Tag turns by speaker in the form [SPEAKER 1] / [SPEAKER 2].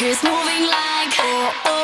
[SPEAKER 1] It's moving like oh, oh.